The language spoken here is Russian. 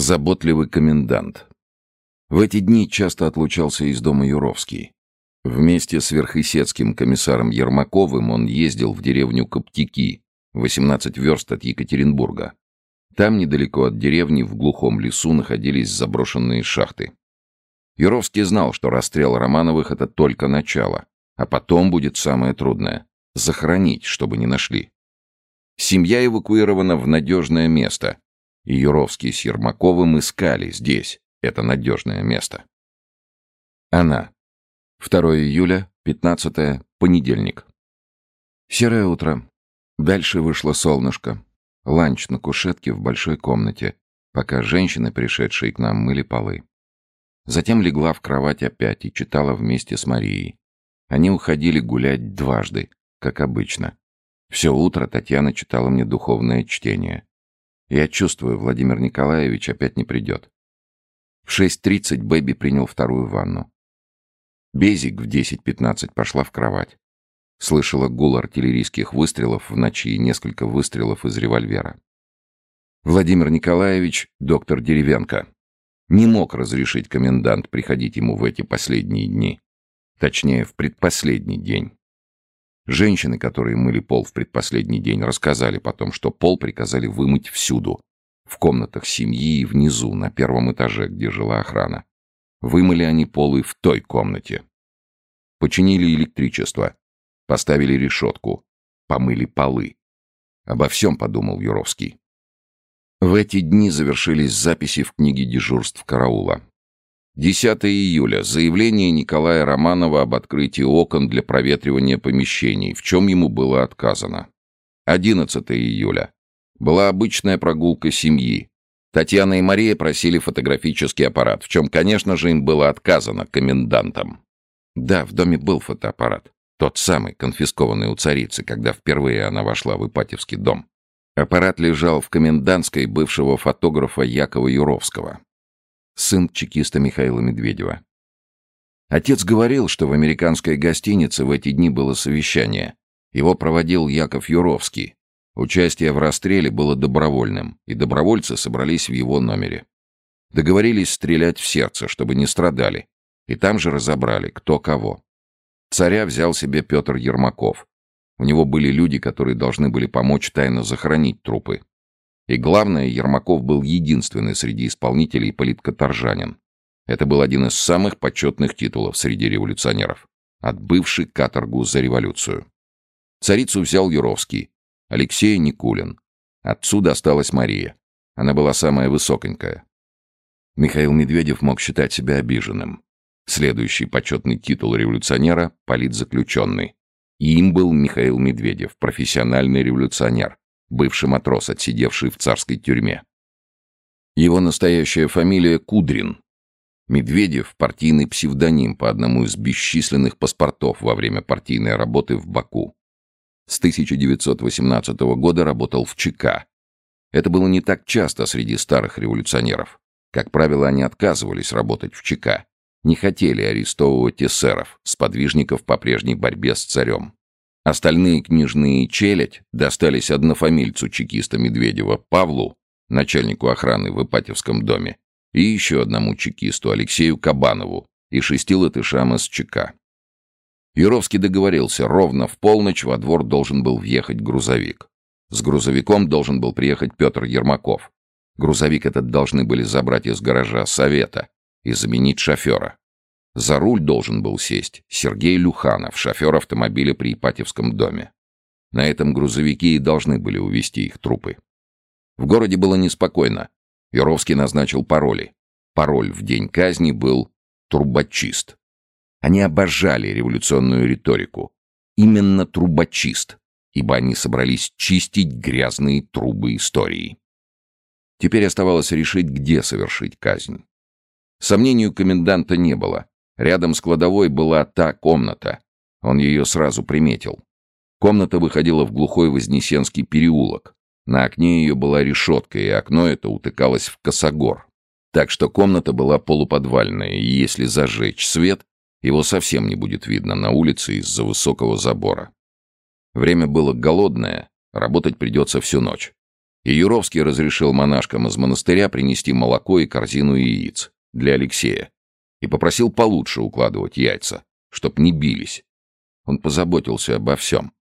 Заботливый комендант. В эти дни часто отлучался из дома Юровский. Вместе с верхесецким комиссаром Ермаковым он ездил в деревню Коптики, 18 верст от Екатеринбурга. Там, недалеко от деревни, в глухом лесу находились заброшенные шахты. Юровский знал, что расстрел Романовых — это только начало, а потом будет самое трудное — захоронить, чтобы не нашли. Семья эвакуирована в надежное место, и Юровский с Ермаковым искали здесь это надежное место. Она. 2 июля, 15 понедельник. Серое утро. Дальше вышло солнышко. Ланч на кушетке в большой комнате, пока женщины, пришедшие к нам, мыли полы. Затем легла в кровать опять и читала вместе с Марией. Они уходили гулять дважды, как обычно. Все утро Татьяна читала мне духовное чтение. Я чувствую, Владимир Николаевич опять не придет. В 6.30 Бэби принял вторую ванну. Безик в 10.15 пошла в кровать. Слышала гул артиллерийских выстрелов в ночи и несколько выстрелов из револьвера. Владимир Николаевич, доктор Деревянко, не мог разрешить комендант приходить ему в эти последние дни. Точнее, в предпоследний день. Женщины, которые мыли пол в предпоследний день, рассказали потом, что пол приказали вымыть всюду. В комнатах семьи и внизу, на первом этаже, где жила охрана. Вымыли они полы в той комнате. Починили электричество. Поставили решетку. Помыли полы. Обо всем подумал Юровский. В эти дни завершились записи в книге дежурств караула. 10 июля. Заявление Николая Романова об открытии окон для проветривания помещений, в чем ему было отказано. 11 июля. Была обычная прогулка семьи. Татьяна и Мария просили фотографический аппарат, в чем, конечно же, им было отказано комендантом. Да, в доме был фотоаппарат. Тот самый, конфискованный у царицы, когда впервые она вошла в Ипатьевский дом. Аппарат лежал в комендантской бывшего фотографа Якова Юровского сын чекиста Михаила Медведева. Отец говорил, что в американской гостинице в эти дни было совещание. Его проводил Яков Юровский. Участие в расстреле было добровольным, и добровольцы собрались в его номере. Договорились стрелять в сердце, чтобы не страдали, и там же разобрали, кто кого. Царя взял себе Петр Ермаков. У него были люди, которые должны были помочь тайно захоронить трупы. И главное, Ермаков был единственный среди исполнителей политкоторжанин. Это был один из самых почетных титулов среди революционеров. Отбывший каторгу за революцию. Царицу взял Юровский, Алексей Никулин. Отцу досталась Мария. Она была самая высоконькая. Михаил Медведев мог считать себя обиженным. Следующий почетный титул революционера — политзаключенный. И им был Михаил Медведев, профессиональный революционер, бывший матрос, отсидевший в царской тюрьме. Его настоящая фамилия Кудрин. Медведев – партийный псевдоним по одному из бесчисленных паспортов во время партийной работы в Баку. С 1918 года работал в ЧК. Это было не так часто среди старых революционеров. Как правило, они отказывались работать в ЧК. Не хотели арестовывать эсеров, сподвижников по прежней борьбе с царем. Остальные княжные челядь достались однофамильцу чекиста Медведева Павлу, начальнику охраны в Ипатьевском доме, и еще одному чекисту Алексею Кабанову и шести латышам из ЧК. Юровский договорился, ровно в полночь во двор должен был въехать грузовик. С грузовиком должен был приехать Петр Ермаков. Грузовик этот должны были забрать из гаража Совета и заменить шофера. За руль должен был сесть Сергей Люханов, шофер автомобиля при Ипатьевском доме. На этом грузовике и должны были увезти их трупы. В городе было неспокойно. Юровский назначил пароли. Пароль в день казни был «трубочист». Они обожали революционную риторику. Именно трубочист, ибо они собрались чистить грязные трубы истории. Теперь оставалось решить, где совершить казнь. Сомнению коменданта не было. Рядом с кладовой была та комната. Он ее сразу приметил. Комната выходила в глухой Вознесенский переулок. На окне ее была решетка, и окно это утыкалось в косогор. Так что комната была полуподвальная, и если зажечь свет, его совсем не будет видно на улице из-за высокого забора. Время было голодное, работать придется всю ночь. И Юровский разрешил монашкам из монастыря принести молоко и корзину яиц для Алексея и попросил получше укладывать яйца, чтоб не бились. Он позаботился обо всем.